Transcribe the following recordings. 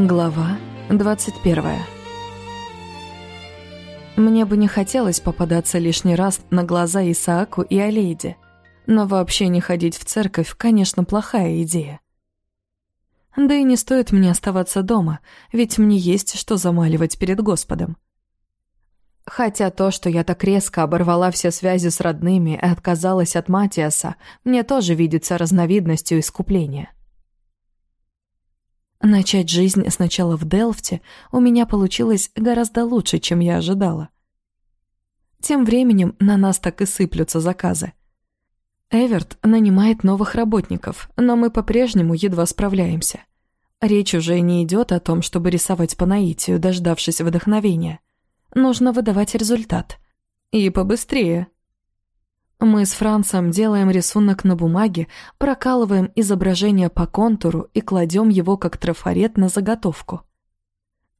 Глава 21 Мне бы не хотелось попадаться лишний раз на глаза Исааку и Алейде, но вообще не ходить в церковь, конечно, плохая идея. Да и не стоит мне оставаться дома, ведь мне есть что замаливать перед Господом. Хотя то, что я так резко оборвала все связи с родными и отказалась от Матиаса, мне тоже видится разновидностью искупления. Начать жизнь сначала в Делфте у меня получилось гораздо лучше, чем я ожидала. Тем временем на нас так и сыплются заказы. Эверт нанимает новых работников, но мы по-прежнему едва справляемся. Речь уже не идет о том, чтобы рисовать по наитию, дождавшись вдохновения. Нужно выдавать результат. И побыстрее. Мы с Францем делаем рисунок на бумаге, прокалываем изображение по контуру и кладем его как трафарет на заготовку.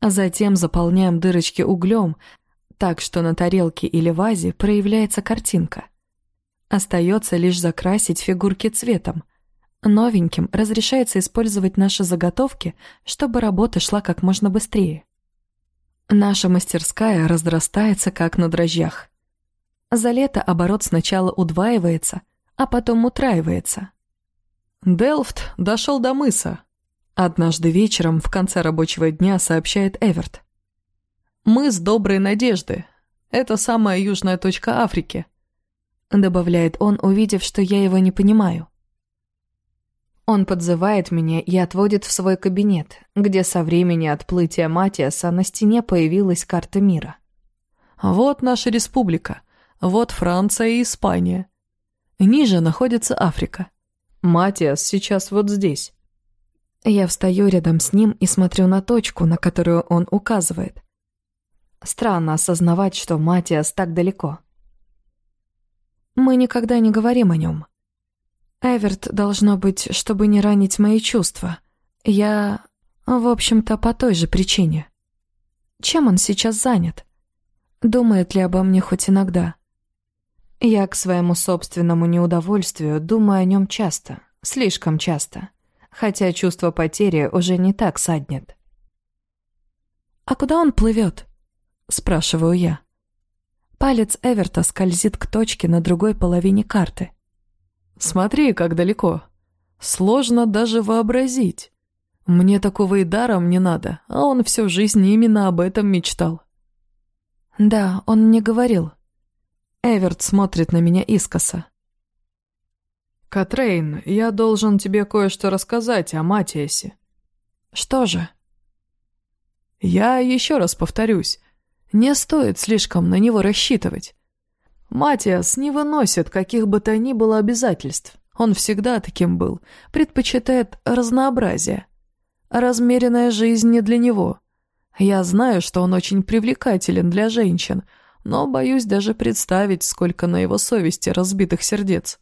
Затем заполняем дырочки углем, так что на тарелке или вазе проявляется картинка. Остается лишь закрасить фигурки цветом. Новеньким разрешается использовать наши заготовки, чтобы работа шла как можно быстрее. Наша мастерская разрастается как на дрожжах. За лето оборот сначала удваивается, а потом утраивается. «Делфт дошел до мыса», — однажды вечером в конце рабочего дня сообщает Эверт. «Мыс Доброй Надежды. Это самая южная точка Африки», — добавляет он, увидев, что я его не понимаю. Он подзывает меня и отводит в свой кабинет, где со времени отплытия Матиаса на стене появилась карта мира. «Вот наша республика. Вот Франция и Испания. Ниже находится Африка. Матиас сейчас вот здесь. Я встаю рядом с ним и смотрю на точку, на которую он указывает. Странно осознавать, что Матиас так далеко. Мы никогда не говорим о нем. Эверт должно быть, чтобы не ранить мои чувства. Я, в общем-то, по той же причине. Чем он сейчас занят? Думает ли обо мне хоть иногда? Я к своему собственному неудовольствию думаю о нем часто, слишком часто, хотя чувство потери уже не так саднет. «А куда он плывет?» — спрашиваю я. Палец Эверта скользит к точке на другой половине карты. «Смотри, как далеко. Сложно даже вообразить. Мне такого и даром не надо, а он всю жизнь именно об этом мечтал». «Да, он мне говорил», Эверт смотрит на меня искоса. «Катрейн, я должен тебе кое-что рассказать о Матиасе». «Что же?» «Я еще раз повторюсь. Не стоит слишком на него рассчитывать. Матиас не выносит каких бы то ни было обязательств. Он всегда таким был, предпочитает разнообразие. Размеренная жизнь не для него. Я знаю, что он очень привлекателен для женщин — но боюсь даже представить, сколько на его совести разбитых сердец.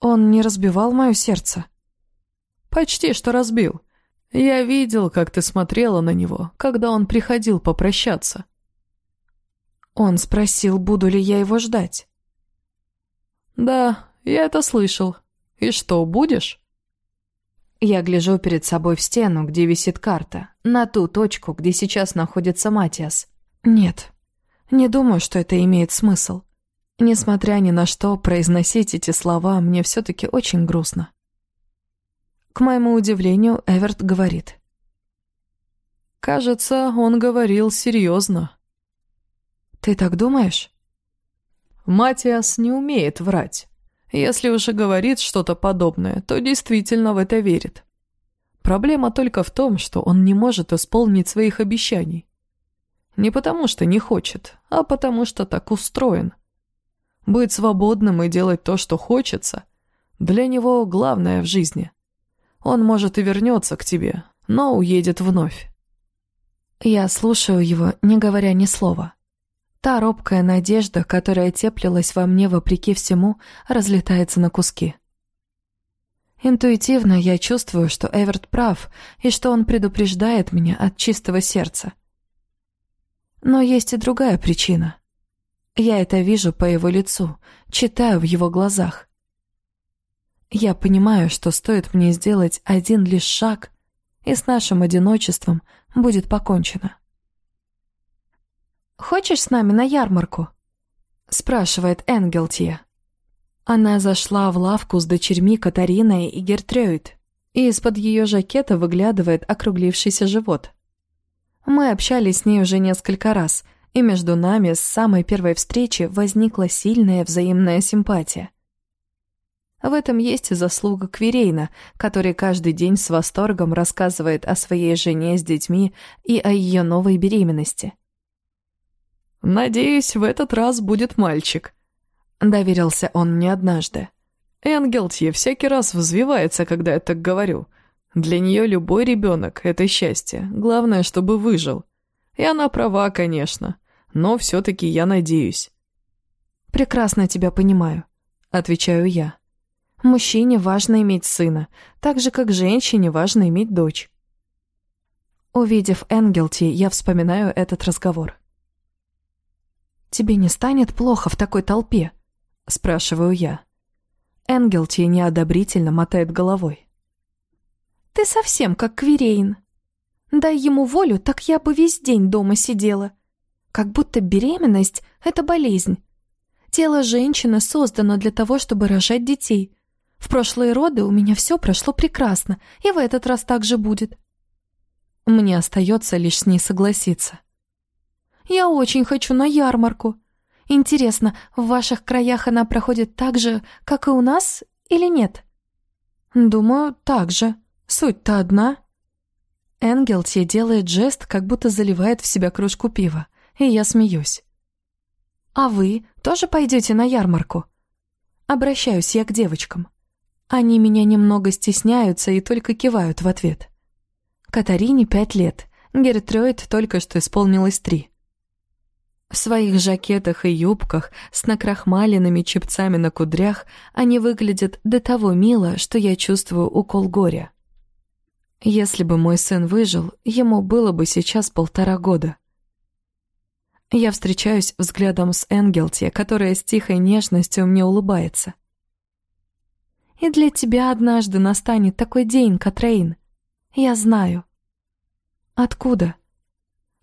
Он не разбивал мое сердце? Почти что разбил. Я видел, как ты смотрела на него, когда он приходил попрощаться. Он спросил, буду ли я его ждать. Да, я это слышал. И что, будешь? Я гляжу перед собой в стену, где висит карта, на ту точку, где сейчас находится Матиас. Нет. Не думаю, что это имеет смысл. Несмотря ни на что, произносить эти слова мне все-таки очень грустно. К моему удивлению, Эверт говорит. «Кажется, он говорил серьезно». «Ты так думаешь?» Матиас не умеет врать. Если уже говорит что-то подобное, то действительно в это верит. Проблема только в том, что он не может исполнить своих обещаний. Не потому что не хочет, а потому что так устроен. Быть свободным и делать то, что хочется, для него главное в жизни. Он, может, и вернется к тебе, но уедет вновь. Я слушаю его, не говоря ни слова. Та робкая надежда, которая теплилась во мне вопреки всему, разлетается на куски. Интуитивно я чувствую, что Эверт прав, и что он предупреждает меня от чистого сердца — но есть и другая причина. Я это вижу по его лицу, читаю в его глазах. Я понимаю, что стоит мне сделать один лишь шаг, и с нашим одиночеством будет покончено. «Хочешь с нами на ярмарку?» — спрашивает Энгелтия. Она зашла в лавку с дочерьми Катариной и Гертрёйд, и из-под ее жакета выглядывает округлившийся живот. Мы общались с ней уже несколько раз — и между нами с самой первой встречи возникла сильная взаимная симпатия. В этом есть и заслуга Кверейна, который каждый день с восторгом рассказывает о своей жене с детьми и о ее новой беременности. «Надеюсь, в этот раз будет мальчик», — доверился он мне однажды. Энгелтье всякий раз взвивается, когда я так говорю. Для нее любой ребенок — это счастье, главное, чтобы выжил. И она права, конечно но все-таки я надеюсь». «Прекрасно тебя понимаю», — отвечаю я. «Мужчине важно иметь сына, так же, как женщине важно иметь дочь». Увидев Энгелти, я вспоминаю этот разговор. «Тебе не станет плохо в такой толпе?» — спрашиваю я. Энгелти неодобрительно мотает головой. «Ты совсем как Квирейн. Дай ему волю, так я бы весь день дома сидела. Как будто беременность — это болезнь. Тело женщины создано для того, чтобы рожать детей. В прошлые роды у меня все прошло прекрасно, и в этот раз так же будет. Мне остается лишь с ней согласиться. Я очень хочу на ярмарку. Интересно, в ваших краях она проходит так же, как и у нас, или нет? Думаю, так же. Суть-то одна. Энгелти делает жест, как будто заливает в себя кружку пива и я смеюсь. «А вы тоже пойдете на ярмарку?» Обращаюсь я к девочкам. Они меня немного стесняются и только кивают в ответ. Катарине пять лет, Гертрёйд только что исполнилось три. В своих жакетах и юбках с накрахмаленными чепцами на кудрях они выглядят до того мило, что я чувствую укол горя. Если бы мой сын выжил, ему было бы сейчас полтора года. Я встречаюсь взглядом с Энгелти, которая с тихой нежностью мне улыбается. «И для тебя однажды настанет такой день, Катрейн. Я знаю». «Откуда?»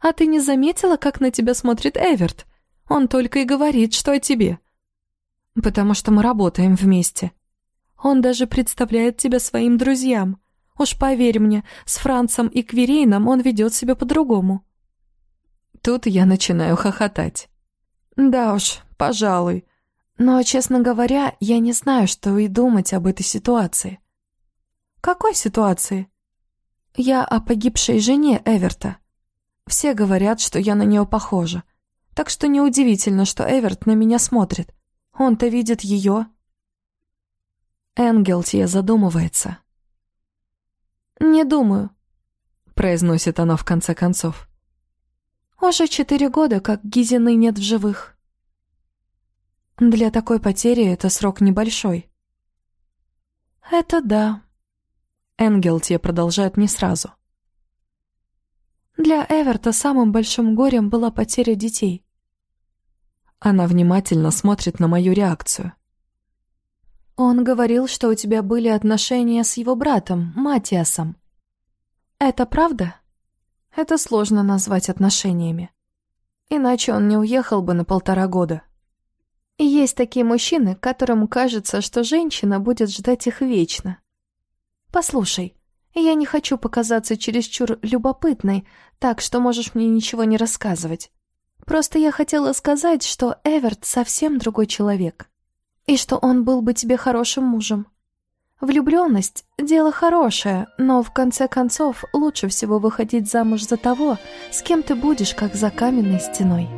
«А ты не заметила, как на тебя смотрит Эверт? Он только и говорит, что о тебе». «Потому что мы работаем вместе. Он даже представляет тебя своим друзьям. Уж поверь мне, с Францем и Кверейном он ведет себя по-другому». Тут я начинаю хохотать. Да уж, пожалуй. Но, честно говоря, я не знаю, что и думать об этой ситуации. Какой ситуации? Я о погибшей жене Эверта. Все говорят, что я на нее похожа. Так что неудивительно, что Эверт на меня смотрит. Он-то видит ее. Энгелтия задумывается. «Не думаю», — произносит она в конце концов. Уже четыре года, как Гизины нет в живых. Для такой потери это срок небольшой. Это да. Энгелтия продолжает не сразу. Для Эверта самым большим горем была потеря детей. Она внимательно смотрит на мою реакцию. Он говорил, что у тебя были отношения с его братом, Матиасом. Это правда? Это сложно назвать отношениями. Иначе он не уехал бы на полтора года. И есть такие мужчины, которым кажется, что женщина будет ждать их вечно. Послушай, я не хочу показаться чересчур любопытной, так что можешь мне ничего не рассказывать. Просто я хотела сказать, что Эверт совсем другой человек. И что он был бы тебе хорошим мужем. Влюбленность – дело хорошее, но в конце концов лучше всего выходить замуж за того, с кем ты будешь, как за каменной стеной.